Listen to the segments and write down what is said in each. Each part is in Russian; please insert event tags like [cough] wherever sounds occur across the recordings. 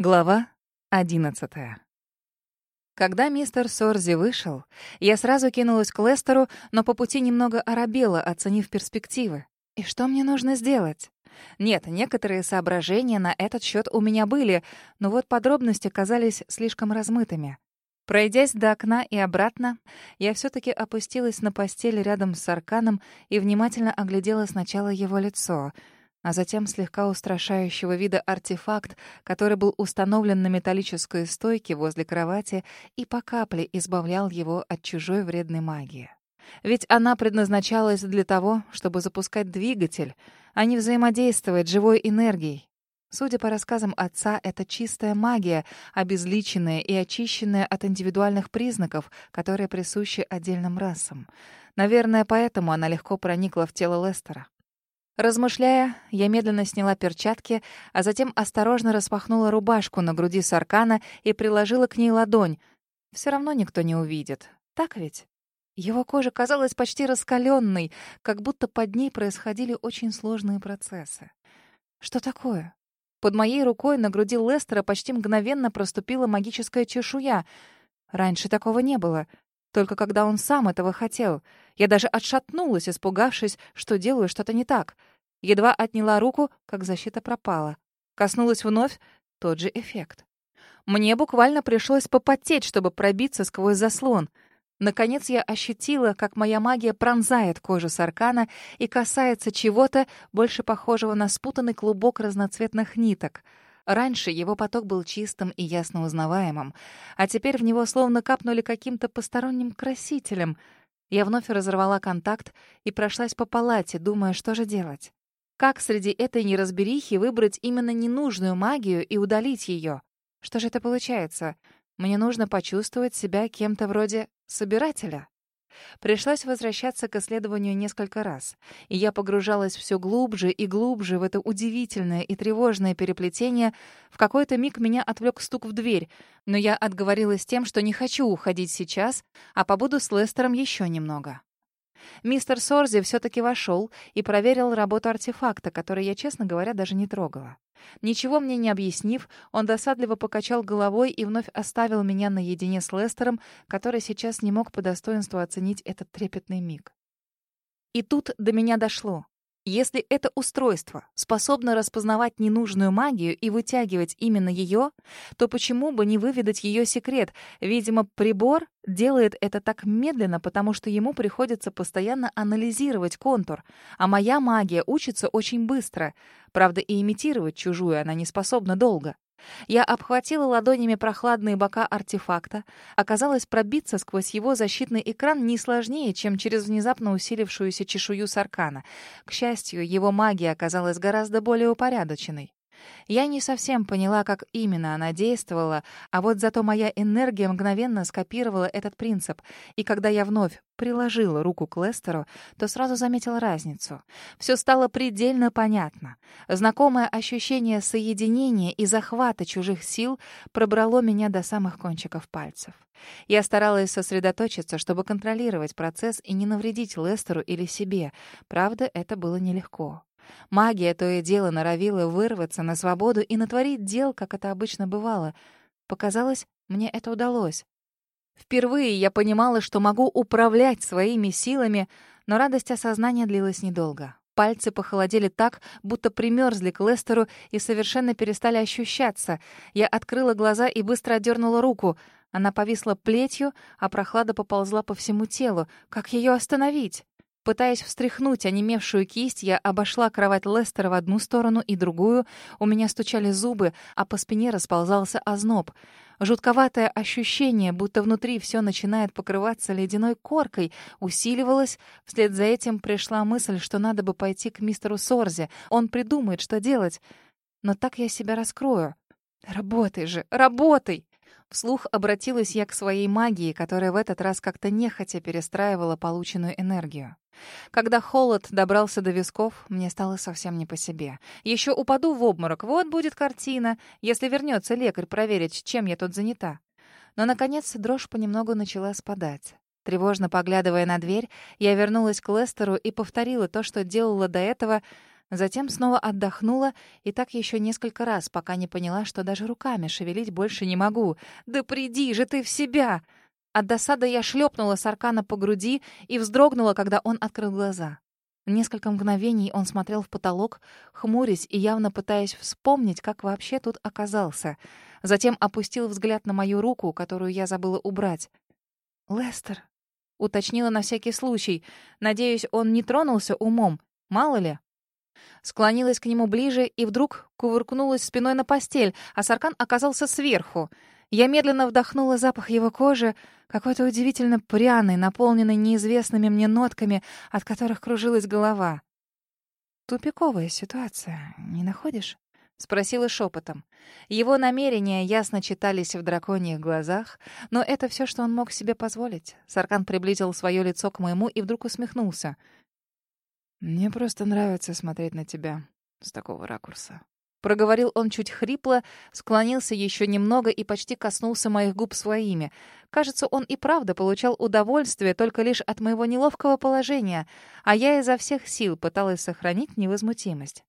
Глава одиннадцатая. Когда мистер Сорзи вышел, я сразу кинулась к Лестеру, но по пути немного оробела, оценив перспективы. И что мне нужно сделать? Нет, некоторые соображения на этот счет у меня были, но вот подробности казались слишком размытыми. Пройдясь до окна и обратно, я все таки опустилась на постель рядом с Арканом и внимательно оглядела сначала его лицо — а затем слегка устрашающего вида артефакт, который был установлен на металлической стойке возле кровати и по капле избавлял его от чужой вредной магии. Ведь она предназначалась для того, чтобы запускать двигатель, а не взаимодействовать живой энергией. Судя по рассказам отца, это чистая магия, обезличенная и очищенная от индивидуальных признаков, которые присущи отдельным расам. Наверное, поэтому она легко проникла в тело Лестера. Размышляя, я медленно сняла перчатки, а затем осторожно распахнула рубашку на груди Саркана и приложила к ней ладонь. Все равно никто не увидит. Так ведь? Его кожа казалась почти раскаленной, как будто под ней происходили очень сложные процессы. Что такое? Под моей рукой на груди Лестера почти мгновенно проступила магическая чешуя. Раньше такого не было. Только когда он сам этого хотел. Я даже отшатнулась, испугавшись, что делаю что-то не так — Едва отняла руку, как защита пропала. Коснулась вновь — тот же эффект. Мне буквально пришлось попотеть, чтобы пробиться сквозь заслон. Наконец я ощутила, как моя магия пронзает кожу Саркана и касается чего-то, больше похожего на спутанный клубок разноцветных ниток. Раньше его поток был чистым и ясно узнаваемым, а теперь в него словно капнули каким-то посторонним красителем. Я вновь разорвала контакт и прошлась по палате, думая, что же делать. Как среди этой неразберихи выбрать именно ненужную магию и удалить ее? Что же это получается? Мне нужно почувствовать себя кем-то вроде собирателя. Пришлось возвращаться к исследованию несколько раз, и я погружалась все глубже и глубже в это удивительное и тревожное переплетение. В какой-то миг меня отвлек стук в дверь, но я отговорилась тем, что не хочу уходить сейчас, а побуду с Лестером еще немного. Мистер Сорзи все-таки вошел и проверил работу артефакта, который я, честно говоря, даже не трогала. Ничего мне не объяснив, он досадливо покачал головой и вновь оставил меня наедине с Лестером, который сейчас не мог по достоинству оценить этот трепетный миг. И тут до меня дошло. Если это устройство способно распознавать ненужную магию и вытягивать именно ее, то почему бы не выведать ее секрет? Видимо, прибор делает это так медленно, потому что ему приходится постоянно анализировать контур, а моя магия учится очень быстро. Правда, и имитировать чужую она не способна долго. Я обхватила ладонями прохладные бока артефакта. Оказалось, пробиться сквозь его защитный экран не сложнее, чем через внезапно усилившуюся чешую Саркана. К счастью, его магия оказалась гораздо более упорядоченной. Я не совсем поняла, как именно она действовала, а вот зато моя энергия мгновенно скопировала этот принцип, и когда я вновь приложила руку к Лестеру, то сразу заметила разницу. Все стало предельно понятно. Знакомое ощущение соединения и захвата чужих сил пробрало меня до самых кончиков пальцев. Я старалась сосредоточиться, чтобы контролировать процесс и не навредить Лестеру или себе. Правда, это было нелегко. Магия то и дело норовила вырваться на свободу и натворить дел, как это обычно бывало. Показалось, мне это удалось. Впервые я понимала, что могу управлять своими силами, но радость осознания длилась недолго. Пальцы похолодели так, будто примерзли к Лестеру и совершенно перестали ощущаться. Я открыла глаза и быстро отдернула руку. Она повисла плетью, а прохлада поползла по всему телу. Как ее остановить? Пытаясь встряхнуть онемевшую кисть, я обошла кровать Лестера в одну сторону и другую. У меня стучали зубы, а по спине расползался озноб. Жутковатое ощущение, будто внутри все начинает покрываться ледяной коркой, усиливалось. Вслед за этим пришла мысль, что надо бы пойти к мистеру Сорзе. Он придумает, что делать. Но так я себя раскрою. Работай же, работай! Вслух обратилась я к своей магии, которая в этот раз как-то нехотя перестраивала полученную энергию. Когда холод добрался до висков, мне стало совсем не по себе. Еще упаду в обморок, вот будет картина, если вернется лекарь проверить, чем я тут занята. Но, наконец, дрожь понемногу начала спадать. Тревожно поглядывая на дверь, я вернулась к Лестеру и повторила то, что делала до этого, Затем снова отдохнула, и так еще несколько раз, пока не поняла, что даже руками шевелить больше не могу. «Да приди же ты в себя!» От досады я шлепнула Саркана по груди и вздрогнула, когда он открыл глаза. Несколько мгновений он смотрел в потолок, хмурясь и явно пытаясь вспомнить, как вообще тут оказался. Затем опустил взгляд на мою руку, которую я забыла убрать. «Лестер», — уточнила на всякий случай. «Надеюсь, он не тронулся умом. Мало ли». Склонилась к нему ближе и вдруг кувыркнулась спиной на постель, а Саркан оказался сверху. Я медленно вдохнула запах его кожи, какой-то удивительно пряный, наполненный неизвестными мне нотками, от которых кружилась голова. «Тупиковая ситуация, не находишь?» — спросила шепотом. Его намерения ясно читались в драконьих глазах, но это все, что он мог себе позволить. Саркан приблизил свое лицо к моему и вдруг усмехнулся. «Мне просто нравится смотреть на тебя с такого ракурса». Проговорил он чуть хрипло, склонился еще немного и почти коснулся моих губ своими. Кажется, он и правда получал удовольствие только лишь от моего неловкого положения, а я изо всех сил пыталась сохранить невозмутимость.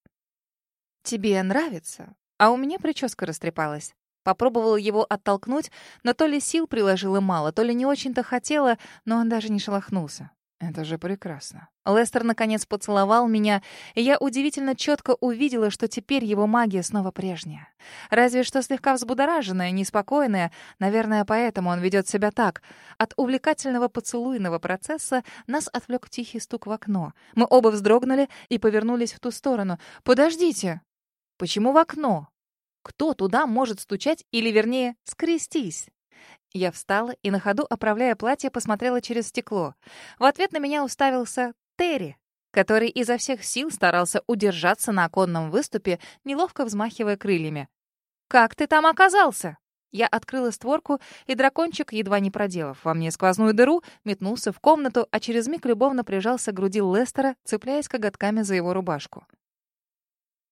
«Тебе нравится?» А у меня прическа растрепалась. Попробовала его оттолкнуть, но то ли сил приложила мало, то ли не очень-то хотела, но он даже не шелохнулся. Это же прекрасно. Лестер наконец поцеловал меня, и я удивительно четко увидела, что теперь его магия снова прежняя. Разве что слегка взбудораженная, неспокойная, наверное, поэтому он ведет себя так. От увлекательного поцелуйного процесса нас отвлек тихий стук в окно. Мы оба вздрогнули и повернулись в ту сторону. «Подождите! Почему в окно? Кто туда может стучать или, вернее, скрестись?» Я встала и на ходу, оправляя платье, посмотрела через стекло. В ответ на меня уставился Терри, который изо всех сил старался удержаться на оконном выступе, неловко взмахивая крыльями. «Как ты там оказался?» Я открыла створку, и дракончик, едва не проделав во мне сквозную дыру, метнулся в комнату, а через миг любовно прижался к груди Лестера, цепляясь коготками за его рубашку.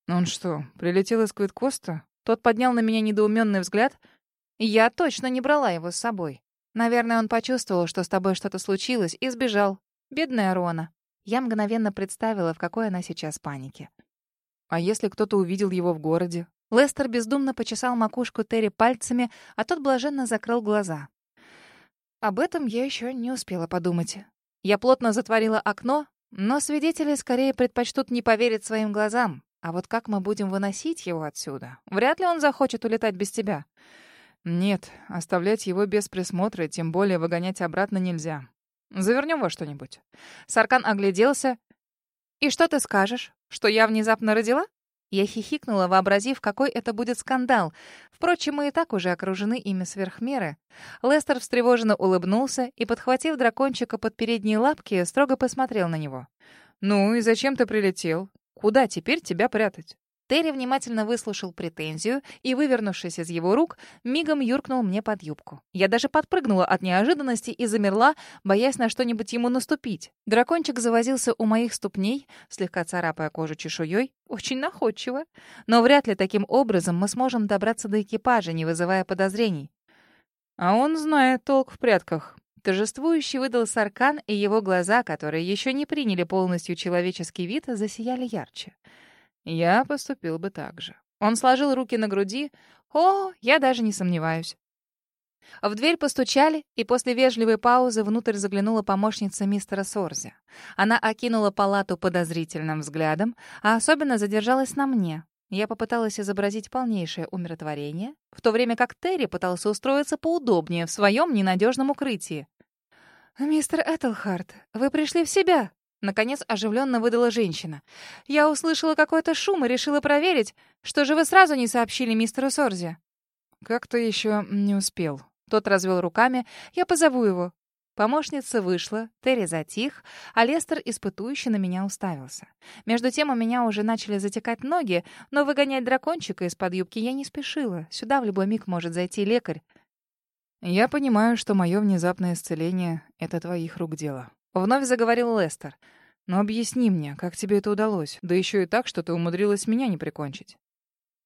«Он что, прилетел из Квиткоста?» Тот поднял на меня недоуменный взгляд — я точно не брала его с собой. Наверное, он почувствовал, что с тобой что-то случилось, и сбежал. Бедная Рона. Я мгновенно представила, в какой она сейчас панике. А если кто-то увидел его в городе? Лестер бездумно почесал макушку Терри пальцами, а тот блаженно закрыл глаза. Об этом я еще не успела подумать. Я плотно затворила окно, но свидетели скорее предпочтут не поверить своим глазам. А вот как мы будем выносить его отсюда? Вряд ли он захочет улетать без тебя. Нет, оставлять его без присмотра, тем более выгонять обратно нельзя. Завернем во что-нибудь. Саркан огляделся. «И что ты скажешь? Что я внезапно родила?» Я хихикнула, вообразив, какой это будет скандал. Впрочем, мы и так уже окружены ими сверх меры. Лестер встревоженно улыбнулся и, подхватив дракончика под передние лапки, строго посмотрел на него. «Ну и зачем ты прилетел? Куда теперь тебя прятать? Терри внимательно выслушал претензию и, вывернувшись из его рук, мигом юркнул мне под юбку. Я даже подпрыгнула от неожиданности и замерла, боясь на что-нибудь ему наступить. Дракончик завозился у моих ступней, слегка царапая кожу чешуей, очень находчиво. Но вряд ли таким образом мы сможем добраться до экипажа, не вызывая подозрений. А он знает толк в прятках. Торжествующий выдал Саркан, и его глаза, которые еще не приняли полностью человеческий вид, засияли ярче. Я поступил бы так же. Он сложил руки на груди. О, я даже не сомневаюсь. В дверь постучали, и после вежливой паузы внутрь заглянула помощница мистера Сорзи. Она окинула палату подозрительным взглядом, а особенно задержалась на мне. Я попыталась изобразить полнейшее умиротворение, в то время как Терри пытался устроиться поудобнее в своем ненадежном укрытии. «Мистер Этельхарт, вы пришли в себя?» Наконец оживленно выдала женщина. «Я услышала какой-то шум и решила проверить. Что же вы сразу не сообщили мистеру Сорзи?» «Как-то еще не успел». Тот развел руками. «Я позову его». Помощница вышла, Терри затих, а Лестер испытующе на меня уставился. Между тем у меня уже начали затекать ноги, но выгонять дракончика из-под юбки я не спешила. Сюда в любой миг может зайти лекарь. «Я понимаю, что мое внезапное исцеление — это твоих рук дело», Вновь заговорил Лестер. «Но объясни мне, как тебе это удалось? Да еще и так, что ты умудрилась меня не прикончить».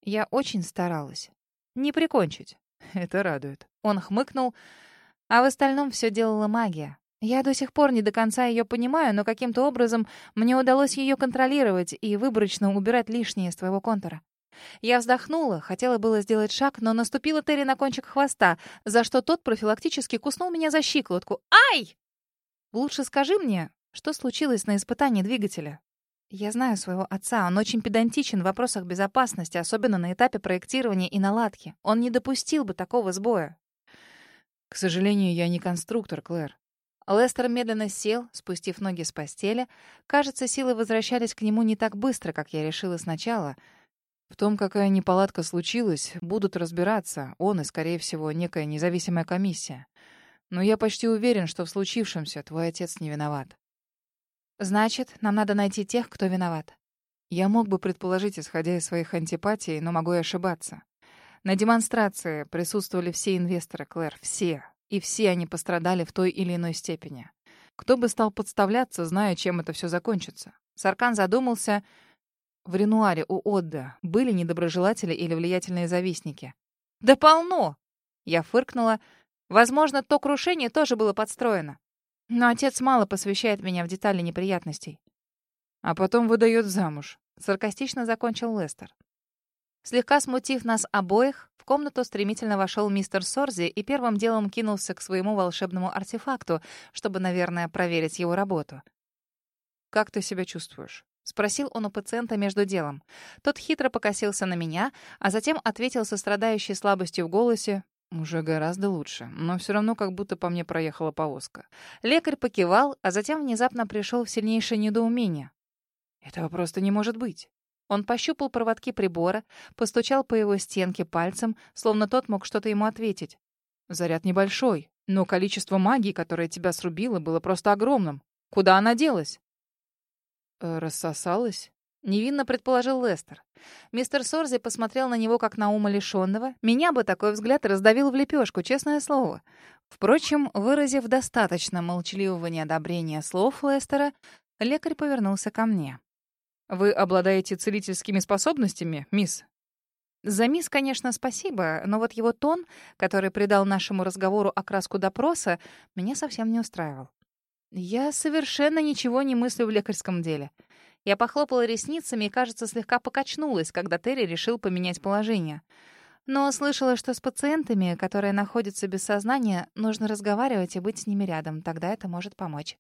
Я очень старалась. Не прикончить. [laughs] Это радует. Он хмыкнул. А в остальном все делала магия. Я до сих пор не до конца ее понимаю, но каким-то образом мне удалось ее контролировать и выборочно убирать лишнее из твоего контура. Я вздохнула, хотела было сделать шаг, но наступила Терри на кончик хвоста, за что тот профилактически куснул меня за щиколотку. «Ай!» «Лучше скажи мне, что случилось на испытании двигателя?» Я знаю своего отца, он очень педантичен в вопросах безопасности, особенно на этапе проектирования и наладки. Он не допустил бы такого сбоя. К сожалению, я не конструктор, Клэр. Лестер медленно сел, спустив ноги с постели. Кажется, силы возвращались к нему не так быстро, как я решила сначала. В том, какая неполадка случилась, будут разбираться он и, скорее всего, некая независимая комиссия. Но я почти уверен, что в случившемся твой отец не виноват. Значит, нам надо найти тех, кто виноват. Я мог бы предположить, исходя из своих антипатий, но могу и ошибаться. На демонстрации присутствовали все инвесторы, Клэр, все, и все они пострадали в той или иной степени. Кто бы стал подставляться, зная, чем это все закончится? Саркан задумался. В Ренуаре у Отда были недоброжелатели или влиятельные завистники? «Да полно!» Я фыркнула. Возможно, то крушение тоже было подстроено. Но отец мало посвящает меня в детали неприятностей. А потом выдает замуж. Саркастично закончил Лестер. Слегка смутив нас обоих, в комнату стремительно вошел мистер Сорзи и первым делом кинулся к своему волшебному артефакту, чтобы, наверное, проверить его работу. «Как ты себя чувствуешь?» — спросил он у пациента между делом. Тот хитро покосился на меня, а затем ответил со страдающей слабостью в голосе. «Уже гораздо лучше, но все равно как будто по мне проехала повозка». Лекарь покивал, а затем внезапно пришел в сильнейшее недоумение. «Этого просто не может быть. Он пощупал проводки прибора, постучал по его стенке пальцем, словно тот мог что-то ему ответить. «Заряд небольшой, но количество магии, которое тебя срубило, было просто огромным. Куда она делась?» «Э, «Рассосалась?» — невинно предположил Лестер. Мистер Сорзи посмотрел на него, как на ума лишенного. Меня бы такой взгляд раздавил в лепешку, честное слово. Впрочем, выразив достаточно молчаливого неодобрения слов Лестера, лекарь повернулся ко мне. Вы обладаете целительскими способностями, мисс? За мисс, конечно, спасибо, но вот его тон, который придал нашему разговору окраску допроса, меня совсем не устраивал. Я совершенно ничего не мыслю в лекарском деле. Я похлопала ресницами и, кажется, слегка покачнулась, когда Терри решил поменять положение. Но слышала, что с пациентами, которые находятся без сознания, нужно разговаривать и быть с ними рядом, тогда это может помочь.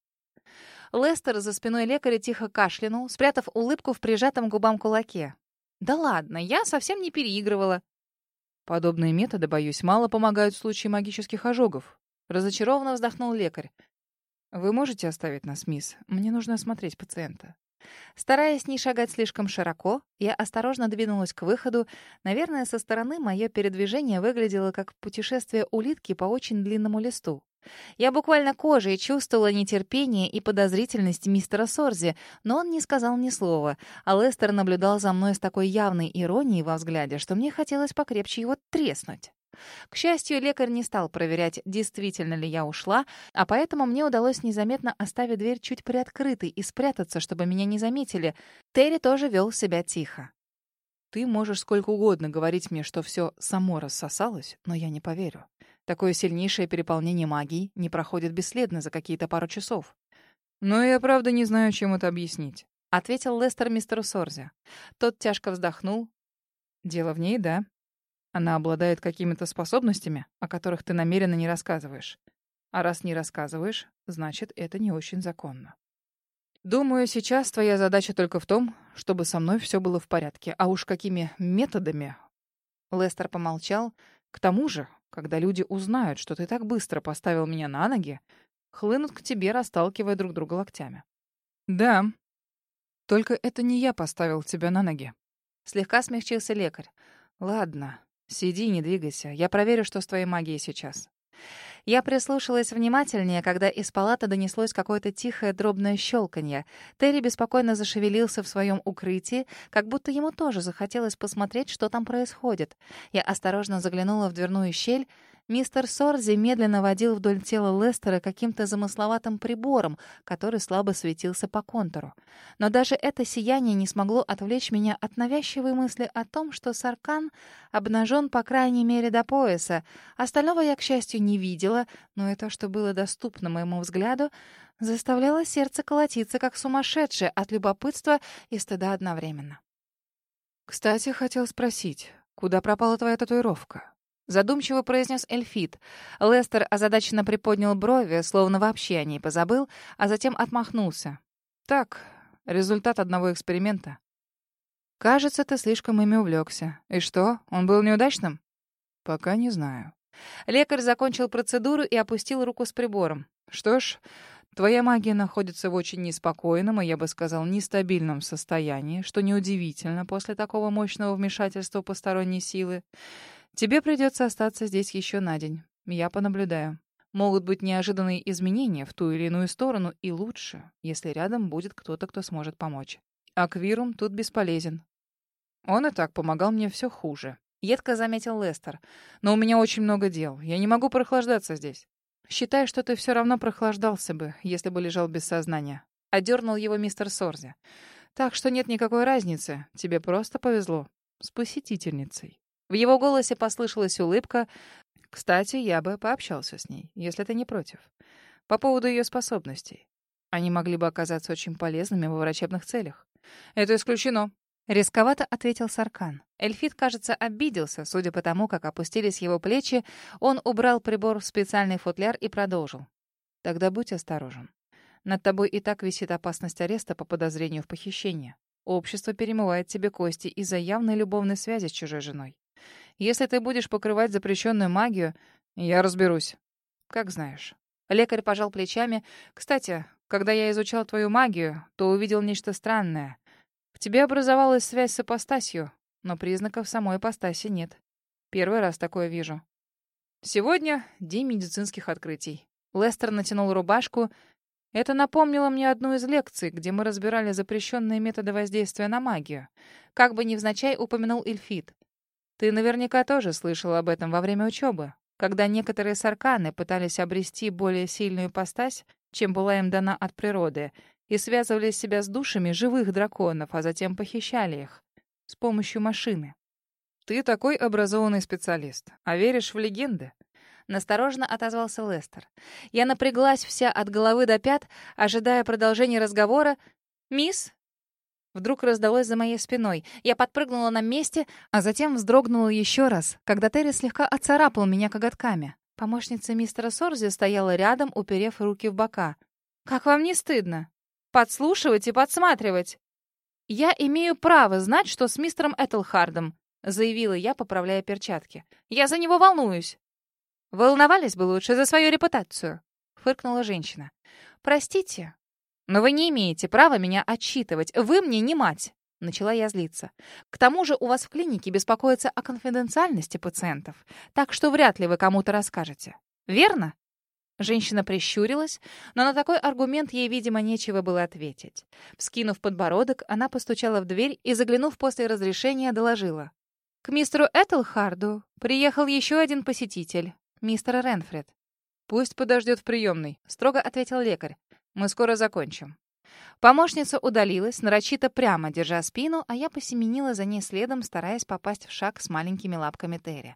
Лестер за спиной лекаря тихо кашлянул, спрятав улыбку в прижатом губам кулаке. «Да ладно, я совсем не переигрывала». «Подобные методы, боюсь, мало помогают в случае магических ожогов», — разочарованно вздохнул лекарь. «Вы можете оставить нас, мисс? Мне нужно осмотреть пациента». Стараясь не шагать слишком широко, я осторожно двинулась к выходу. Наверное, со стороны мое передвижение выглядело как путешествие улитки по очень длинному листу. Я буквально кожей чувствовала нетерпение и подозрительность мистера Сорзи, но он не сказал ни слова, а Лестер наблюдал за мной с такой явной иронией во взгляде, что мне хотелось покрепче его треснуть. К счастью, лекарь не стал проверять, действительно ли я ушла, а поэтому мне удалось незаметно оставить дверь чуть приоткрытой и спрятаться, чтобы меня не заметили. Терри тоже вел себя тихо. «Ты можешь сколько угодно говорить мне, что все само рассосалось, но я не поверю. Такое сильнейшее переполнение магии не проходит бесследно за какие-то пару часов. Но я правда не знаю, чем это объяснить. Ответил Лестер мистеру Сорзе. Тот тяжко вздохнул. Дело в ней, да. Она обладает какими-то способностями, о которых ты намеренно не рассказываешь. А раз не рассказываешь, значит, это не очень законно. Думаю, сейчас твоя задача только в том, чтобы со мной все было в порядке. А уж какими методами... Лестер помолчал. К тому же, когда люди узнают, что ты так быстро поставил меня на ноги, хлынут к тебе, расталкивая друг друга локтями. Да. Только это не я поставил тебя на ноги. Слегка смягчился лекарь. Ладно, сиди, не двигайся. Я проверю, что с твоей магией сейчас. Я прислушалась внимательнее, когда из палаты донеслось какое-то тихое дробное щелканье. Терри беспокойно зашевелился в своем укрытии, как будто ему тоже захотелось посмотреть, что там происходит. Я осторожно заглянула в дверную щель. Мистер Сорзи медленно водил вдоль тела Лестера каким-то замысловатым прибором, который слабо светился по контуру. Но даже это сияние не смогло отвлечь меня от навязчивой мысли о том, что Саркан обнажен по крайней мере до пояса. Остального я, к счастью, не видела, но и то, что было доступно моему взгляду, заставляло сердце колотиться как сумасшедшее от любопытства и стыда одновременно. «Кстати, хотел спросить, куда пропала твоя татуировка?» Задумчиво произнес Эльфит. Лестер озадаченно приподнял брови, словно вообще о ней позабыл, а затем отмахнулся. «Так, результат одного эксперимента». «Кажется, ты слишком ими увлекся. И что, он был неудачным?» «Пока не знаю». Лекарь закончил процедуру и опустил руку с прибором. «Что ж, твоя магия находится в очень неспокойном и, я бы сказал, нестабильном состоянии, что неудивительно после такого мощного вмешательства посторонней силы. Тебе придется остаться здесь еще на день. Я понаблюдаю. Могут быть неожиданные изменения в ту или иную сторону, и лучше, если рядом будет кто-то, кто сможет помочь. Аквирум тут бесполезен. Он и так помогал мне все хуже. Едко заметил Лестер. Но у меня очень много дел. Я не могу прохлаждаться здесь. Считай, что ты все равно прохлаждался бы, если бы лежал без сознания. Одернул его мистер Сорзи. Так что нет никакой разницы. Тебе просто повезло. С посетительницей. В его голосе послышалась улыбка. Кстати, я бы пообщался с ней, если ты не против. По поводу ее способностей. Они могли бы оказаться очень полезными во врачебных целях. Это исключено. Рисковато ответил Саркан. Эльфит, кажется, обиделся, судя по тому, как опустились его плечи. Он убрал прибор в специальный футляр и продолжил. Тогда будь осторожен. Над тобой и так висит опасность ареста по подозрению в похищении. Общество перемывает тебе кости из-за явной любовной связи с чужой женой. Если ты будешь покрывать запрещенную магию, я разберусь. Как знаешь. Лекарь пожал плечами. Кстати, когда я изучал твою магию, то увидел нечто странное. В тебе образовалась связь с апостасью, но признаков самой апостаси нет. Первый раз такое вижу. Сегодня день медицинских открытий. Лестер натянул рубашку. Это напомнило мне одну из лекций, где мы разбирали запрещенные методы воздействия на магию. Как бы невзначай упомянул Эльфит. Ты наверняка тоже слышал об этом во время учебы, когда некоторые сарканы пытались обрести более сильную ипостась, чем была им дана от природы, и связывали себя с душами живых драконов, а затем похищали их с помощью машины. Ты такой образованный специалист, а веришь в легенды? Насторожно отозвался Лестер. Я напряглась вся от головы до пят, ожидая продолжения разговора. «Мисс, Вдруг раздалось за моей спиной. Я подпрыгнула на месте, а затем вздрогнула еще раз, когда Терри слегка оцарапал меня коготками. Помощница мистера Сорзи стояла рядом, уперев руки в бока. «Как вам не стыдно? Подслушивать и подсматривать?» «Я имею право знать, что с мистером Этельхардом», заявила я, поправляя перчатки. «Я за него волнуюсь». «Волновались бы лучше за свою репутацию», — фыркнула женщина. «Простите, но вы не имеете права меня отчитывать. Вы мне не мать. Начала я злиться. К тому же у вас в клинике беспокоятся о конфиденциальности пациентов, так что вряд ли вы кому-то расскажете. Верно? Женщина прищурилась, но на такой аргумент ей, видимо, нечего было ответить. Вскинув подбородок, она постучала в дверь и, заглянув после разрешения, доложила. К мистеру Этельхарду приехал еще один посетитель, мистер Ренфред. «Пусть подождет в приемной», — строго ответил лекарь. Мы скоро закончим». Помощница удалилась, нарочито прямо держа спину, а я посеменила за ней следом, стараясь попасть в шаг с маленькими лапками Терри.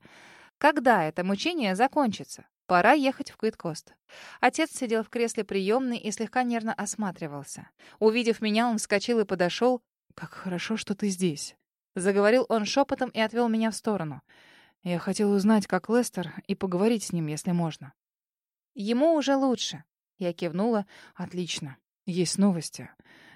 Когда это мучение закончится? Пора ехать в Куиткост. Отец сидел в кресле приемной и слегка нервно осматривался. Увидев меня, он вскочил и подошел. «Как хорошо, что ты здесь!» Заговорил он шепотом и отвел меня в сторону. «Я хотел узнать, как Лестер, и поговорить с ним, если можно». «Ему уже лучше. Я кивнула. «Отлично. Есть новости.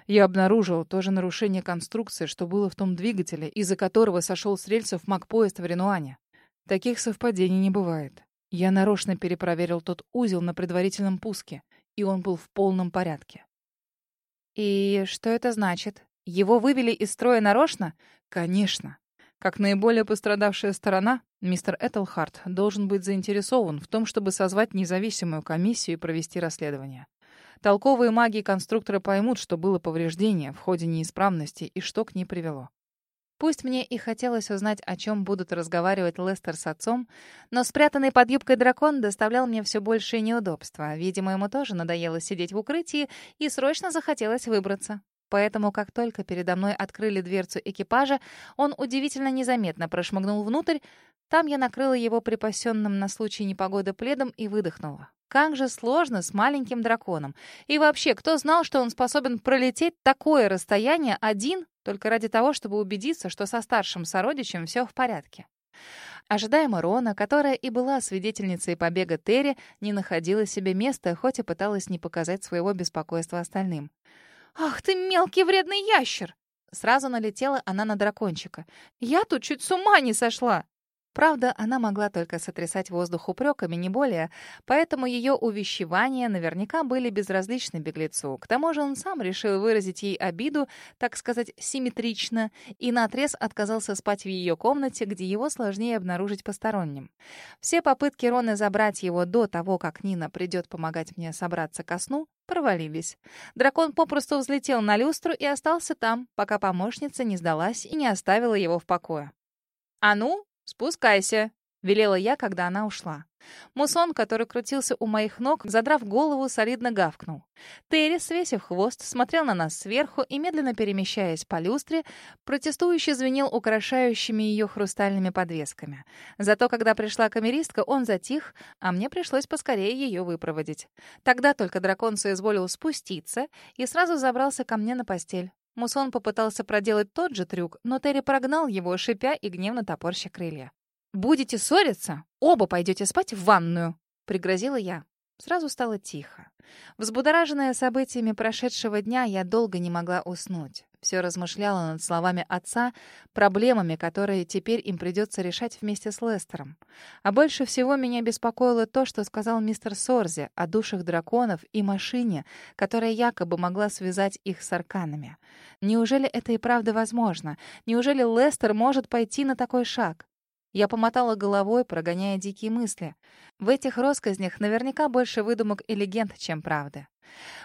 Я обнаружил то же нарушение конструкции, что было в том двигателе, из-за которого сошел с рельсов маг-поезд в Ренуане. Таких совпадений не бывает. Я нарочно перепроверил тот узел на предварительном пуске, и он был в полном порядке. «И что это значит? Его вывели из строя нарочно?» «Конечно. Как наиболее пострадавшая сторона, мистер Этельхарт должен быть заинтересован в том, чтобы созвать независимую комиссию и провести расследование. Толковые маги и конструкторы поймут, что было повреждение в ходе неисправности и что к ней привело. Пусть мне и хотелось узнать, о чем будут разговаривать Лестер с отцом, но спрятанный под юбкой дракон доставлял мне все большие неудобства. Видимо, ему тоже надоело сидеть в укрытии и срочно захотелось выбраться. Поэтому, как только передо мной открыли дверцу экипажа, он удивительно незаметно прошмыгнул внутрь. Там я накрыла его припасенным на случай непогоды пледом и выдохнула. Как же сложно с маленьким драконом. И вообще, кто знал, что он способен пролететь такое расстояние один, только ради того, чтобы убедиться, что со старшим сородичем все в порядке? Ожидаемо Рона, которая и была свидетельницей побега Терри, не находила себе места, хоть и пыталась не показать своего беспокойства остальным. «Ах ты мелкий вредный ящер!» Сразу налетела она на дракончика. «Я тут чуть с ума не сошла!» Правда, она могла только сотрясать воздух упреками, не более, поэтому ее увещевания наверняка были безразличны беглецу. К тому же он сам решил выразить ей обиду, так сказать, симметрично, и наотрез отказался спать в ее комнате, где его сложнее обнаружить посторонним. Все попытки Роны забрать его до того, как Нина придет помогать мне собраться ко сну, провалились. Дракон попросту взлетел на люстру и остался там, пока помощница не сдалась и не оставила его в покое. «А ну, «Спускайся», — велела я, когда она ушла. Мусон, который крутился у моих ног, задрав голову, солидно гавкнул. Терри, свесив хвост, смотрел на нас сверху и, медленно перемещаясь по люстре, протестующе звенел украшающими ее хрустальными подвесками. Зато, когда пришла камеристка, он затих, а мне пришлось поскорее ее выпроводить. Тогда только дракон соизволил спуститься и сразу забрался ко мне на постель. Мусон попытался проделать тот же трюк, но Терри прогнал его, шипя и гневно топорща крылья. «Будете ссориться? Оба пойдете спать в ванную!» — пригрозила я. Сразу стало тихо. Взбудораженная событиями прошедшего дня, я долго не могла уснуть. Все размышляла над словами отца, проблемами, которые теперь им придется решать вместе с Лестером. А больше всего меня беспокоило то, что сказал мистер Сорзи о душах драконов и машине, которая якобы могла связать их с арканами. Неужели это и правда возможно? Неужели Лестер может пойти на такой шаг? Я помотала головой, прогоняя дикие мысли. В этих россказнях наверняка больше выдумок и легенд, чем правды.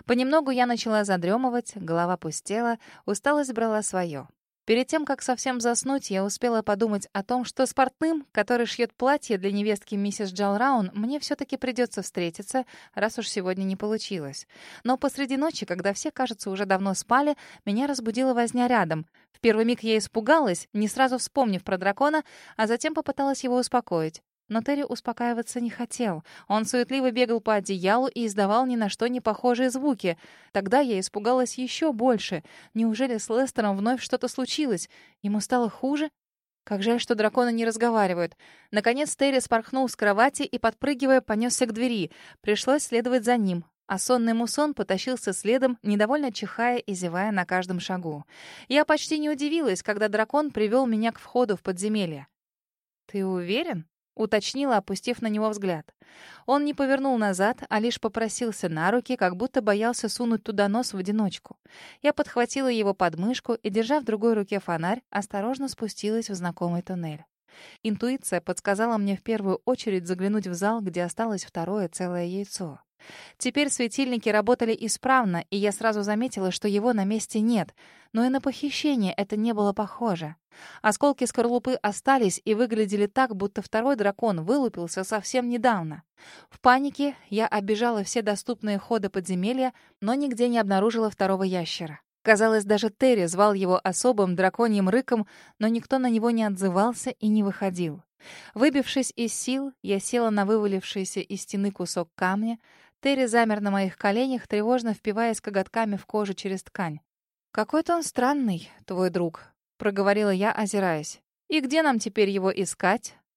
Понемногу я начала задремывать, голова пустела, усталость брала свое. Перед тем, как совсем заснуть, я успела подумать о том, что с портным, который шьет платье для невестки миссис Джалраун, мне все-таки придется встретиться, раз уж сегодня не получилось. Но посреди ночи, когда все, кажется, уже давно спали, меня разбудила возня рядом. В первый миг я испугалась, не сразу вспомнив про дракона, а затем попыталась его успокоить. Но Терри успокаиваться не хотел. Он суетливо бегал по одеялу и издавал ни на что не похожие звуки. Тогда я испугалась еще больше. Неужели с Лестером вновь что-то случилось? Ему стало хуже? Как жаль, что драконы не разговаривают. Наконец Терри спорхнул с кровати и, подпрыгивая, понесся к двери. Пришлось следовать за ним. А сонный мусон потащился следом, недовольно чихая и зевая на каждом шагу. Я почти не удивилась, когда дракон привел меня к входу в подземелье. «Ты уверен?» Уточнила, опустив на него взгляд. Он не повернул назад, а лишь попросился на руки, как будто боялся сунуть туда нос в одиночку. Я подхватила его подмышку и, держа в другой руке фонарь, осторожно спустилась в знакомый туннель. Интуиция подсказала мне в первую очередь заглянуть в зал, где осталось второе целое яйцо. Теперь светильники работали исправно, и я сразу заметила, что его на месте нет. Но и на похищение это не было похоже. Осколки скорлупы остались и выглядели так, будто второй дракон вылупился совсем недавно. В панике я оббежала все доступные ходы подземелья, но нигде не обнаружила второго ящера. Казалось, даже Терри звал его особым драконьим рыком, но никто на него не отзывался и не выходил. Выбившись из сил, я села на вывалившийся из стены кусок камня, Терри замер на моих коленях, тревожно впиваясь коготками в кожу через ткань. «Какой-то он странный, твой друг», — проговорила я, озираясь. «И где нам теперь его искать?»